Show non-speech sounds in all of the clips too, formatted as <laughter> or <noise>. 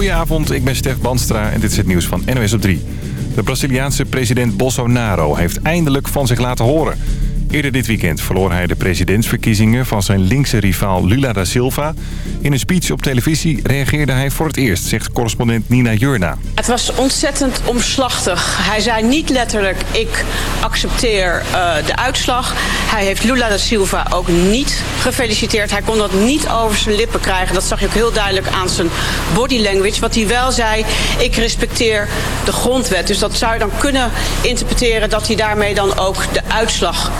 Goedenavond, ik ben Stef Banstra en dit is het nieuws van NOS op 3. De Braziliaanse president Bolsonaro heeft eindelijk van zich laten horen. Eerder dit weekend verloor hij de presidentsverkiezingen van zijn linkse rivaal Lula da Silva. In een speech op televisie reageerde hij voor het eerst, zegt correspondent Nina Jurna. Het was ontzettend omslachtig. Hij zei niet letterlijk, ik accepteer uh, de uitslag. Hij heeft Lula da Silva ook niet gefeliciteerd. Hij kon dat niet over zijn lippen krijgen. Dat zag je ook heel duidelijk aan zijn body language. Wat hij wel zei, ik respecteer de grondwet. Dus dat zou je dan kunnen interpreteren dat hij daarmee dan ook de uitslag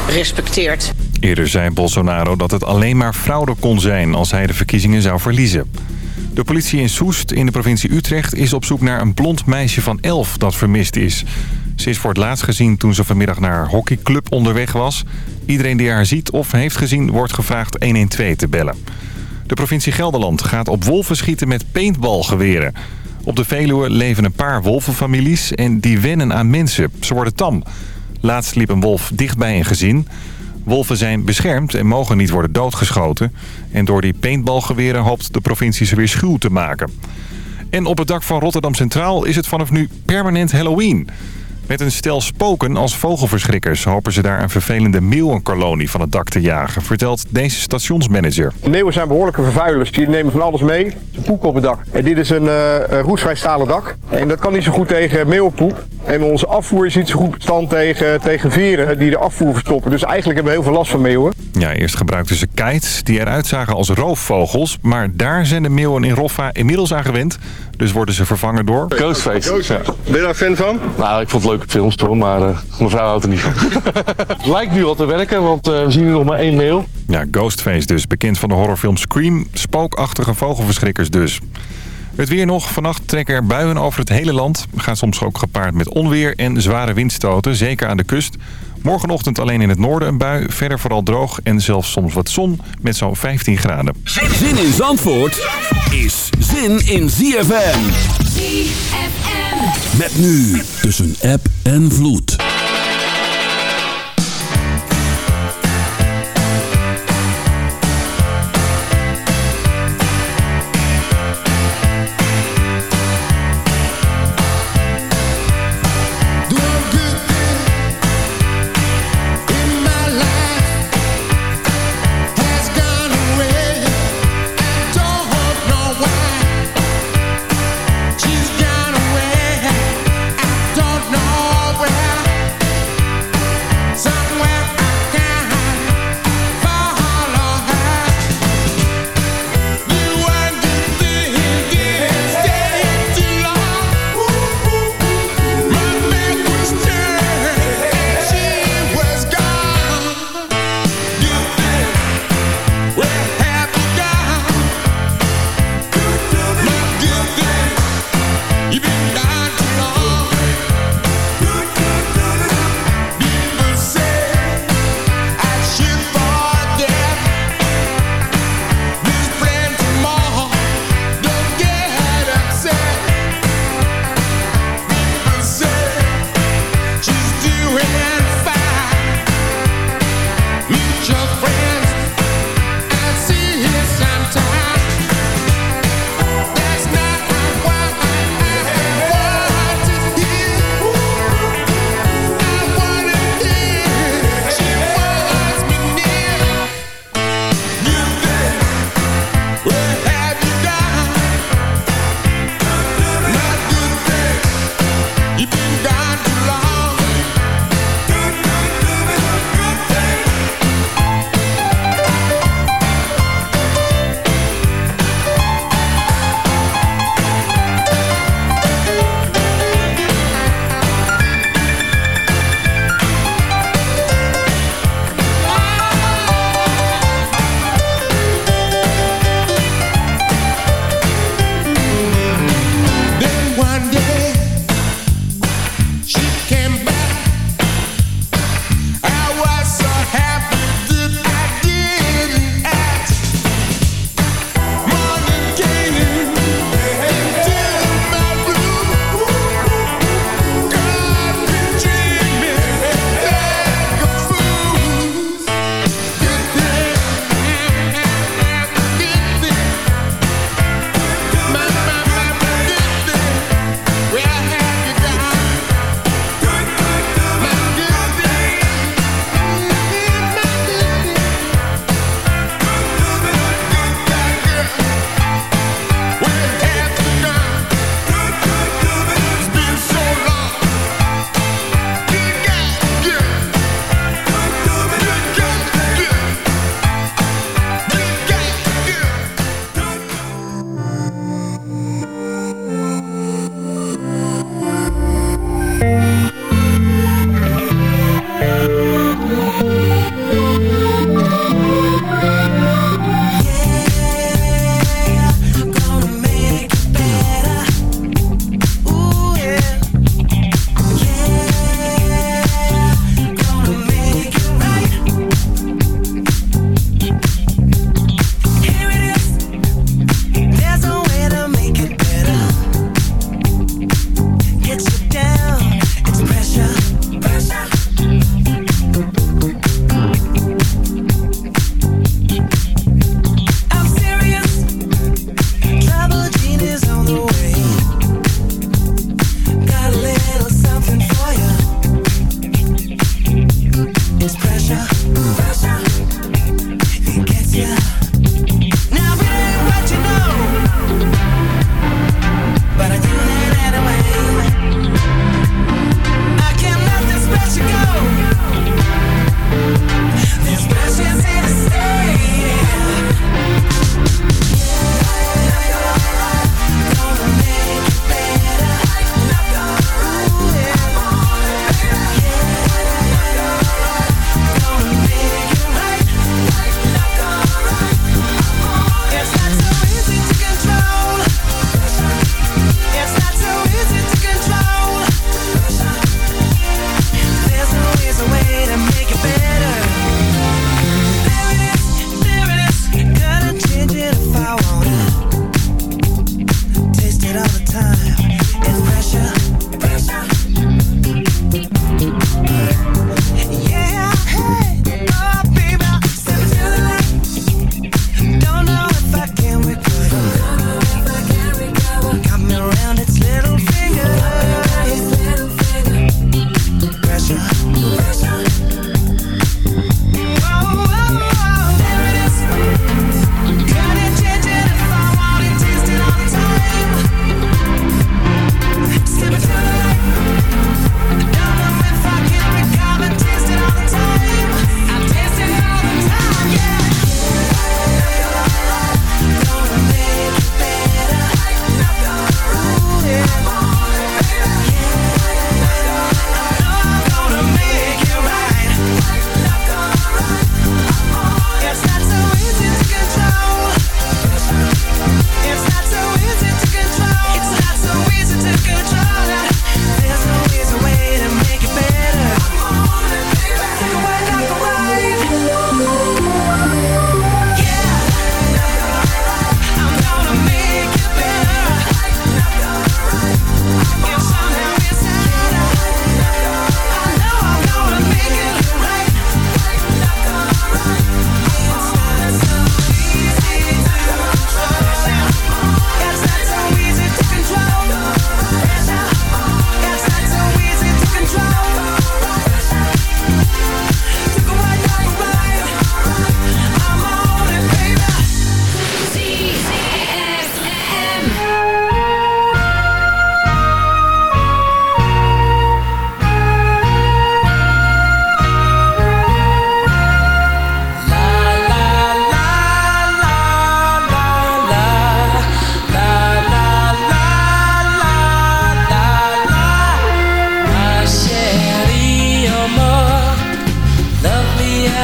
Eerder zei Bolsonaro dat het alleen maar fraude kon zijn als hij de verkiezingen zou verliezen. De politie in Soest in de provincie Utrecht is op zoek naar een blond meisje van 11 dat vermist is. Ze is voor het laatst gezien toen ze vanmiddag naar hockeyclub onderweg was. Iedereen die haar ziet of heeft gezien wordt gevraagd 112 te bellen. De provincie Gelderland gaat op wolven schieten met paintballgeweren. Op de Veluwe leven een paar wolvenfamilies en die wennen aan mensen. Ze worden tam. Laatst liep een wolf dicht bij een gezin. Wolven zijn beschermd en mogen niet worden doodgeschoten. En door die paintballgeweren hoopt de provincie ze weer schuw te maken. En op het dak van Rotterdam Centraal is het vanaf nu permanent Halloween. Met een stel spoken als vogelverschrikkers hopen ze daar een vervelende meeuwenkolonie van het dak te jagen, vertelt deze stationsmanager. Meeuwen zijn behoorlijke vervuilers, die nemen van alles mee. Ze poeken op het dak. En dit is een uh, roestvrij stalen dak. En dat kan niet zo goed tegen meeuwenpoep. En onze afvoer is niet zo goed bestand tegen, tegen veren die de afvoer verstoppen. Dus eigenlijk hebben we heel veel last van meeuwen. Ja, eerst gebruikten ze kites die eruit zagen als roofvogels. Maar daar zijn de meeuwen in Roffa inmiddels aan gewend. Dus worden ze vervangen door... Ghostface. Ja. Ben je daar fan van? Nou, ik vond het leuke films toch, maar uh, mijn vrouw houdt er niet van. <laughs> het lijkt nu al te werken, want uh, we zien nu nog maar één meeuw. Ja, Ghostface dus. Bekend van de horrorfilm Scream. Spookachtige vogelverschrikkers dus. Het weer nog. Vannacht trekken er buien over het hele land. Gaan soms ook gepaard met onweer en zware windstoten. Zeker aan de kust. Morgenochtend alleen in het noorden een bui. Verder vooral droog en zelfs soms wat zon met zo'n 15 graden. Zin in Zandvoort is zin in ZFM. ZFM. Met nu tussen app en vloed.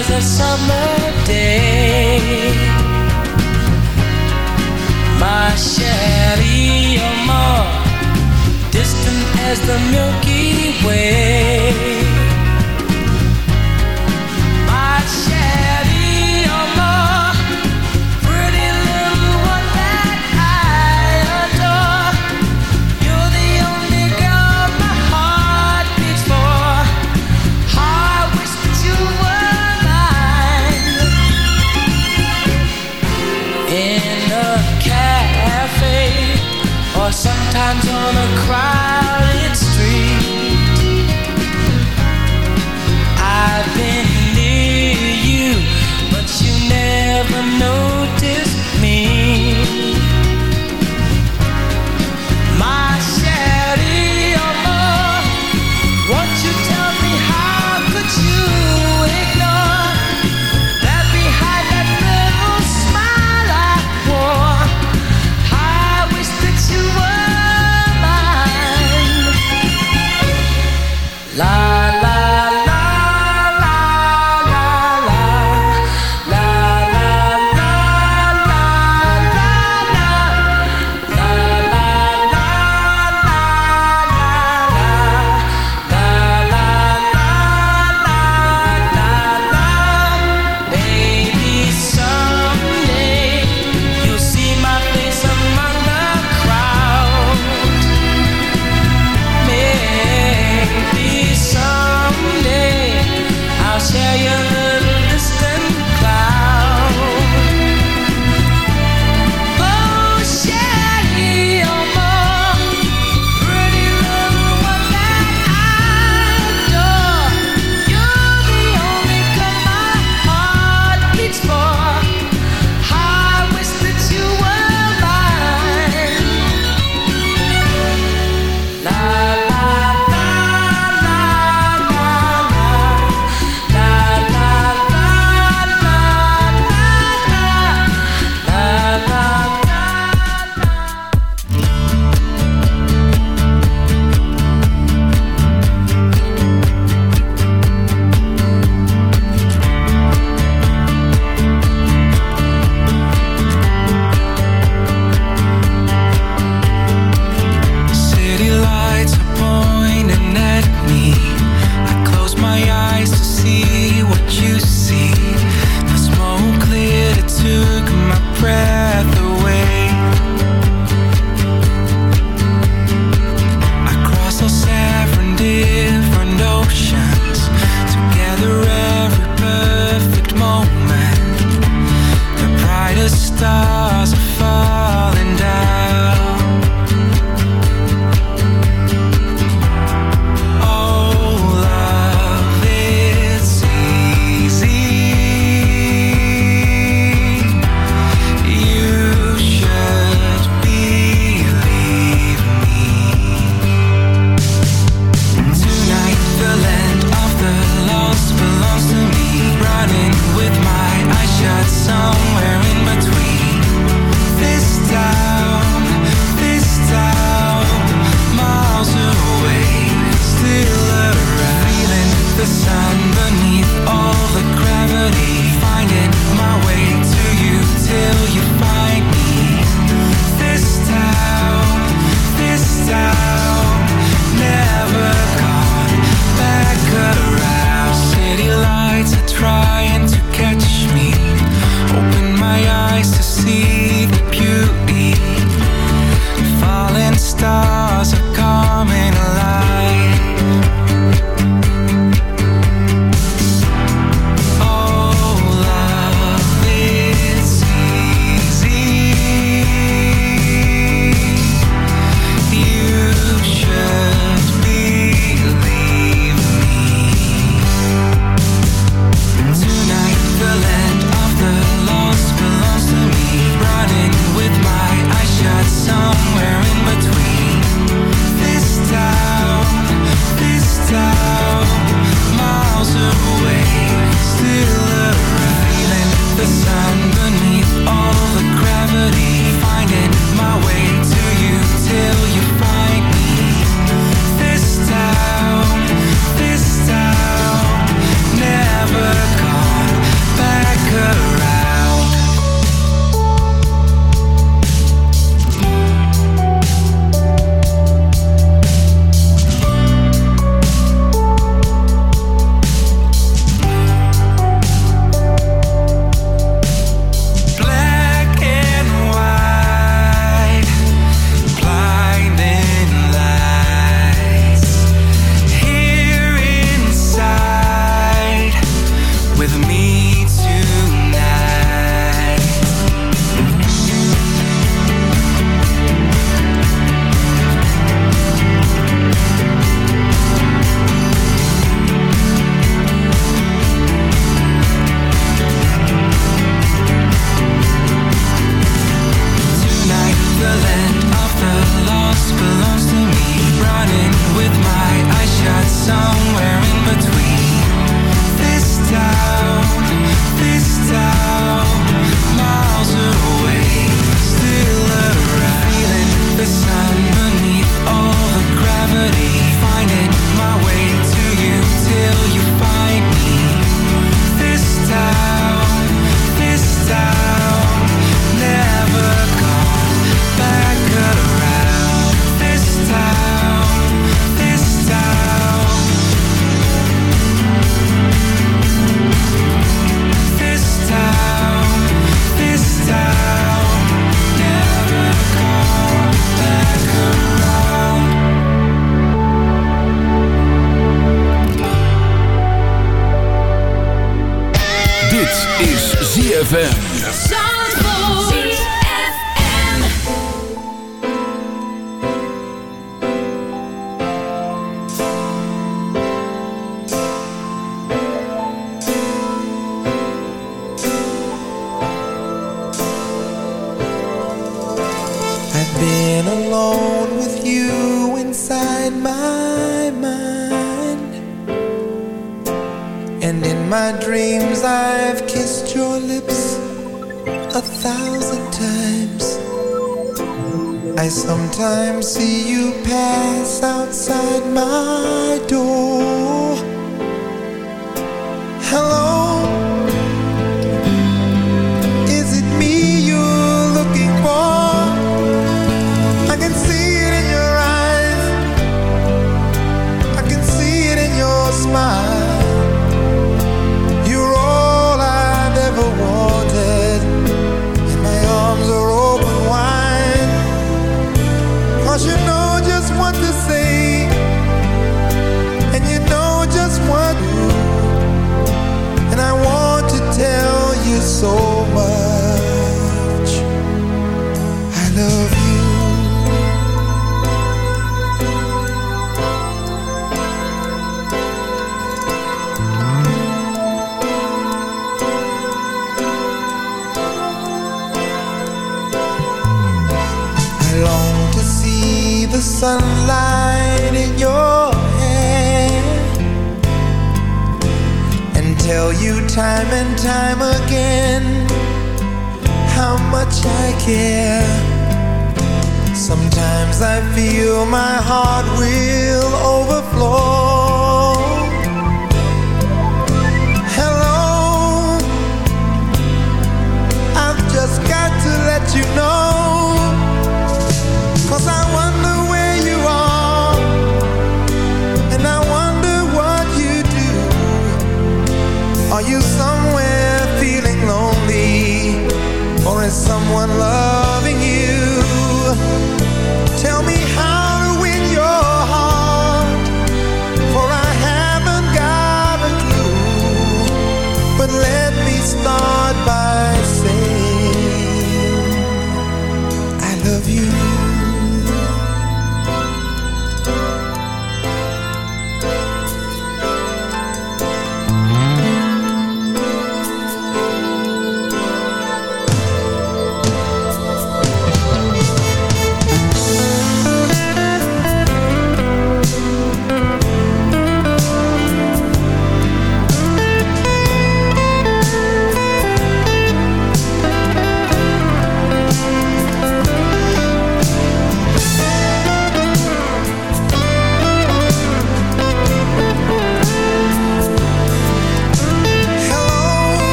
as a summer day. My chérie, you're distant as the Milky Way.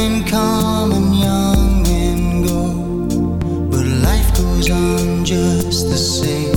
and come and young and go, but life goes on just the same.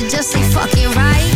should just say fuck it, right?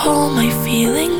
hold my feelings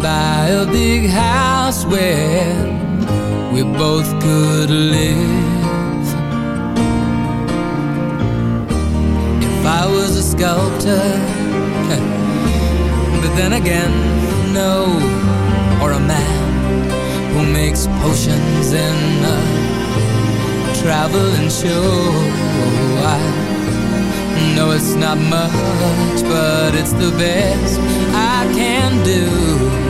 buy a big house where we both could live. If I was a sculptor, <laughs> but then again, no, or a man who makes potions in a traveling show. I no, it's not much, but it's the best I can do.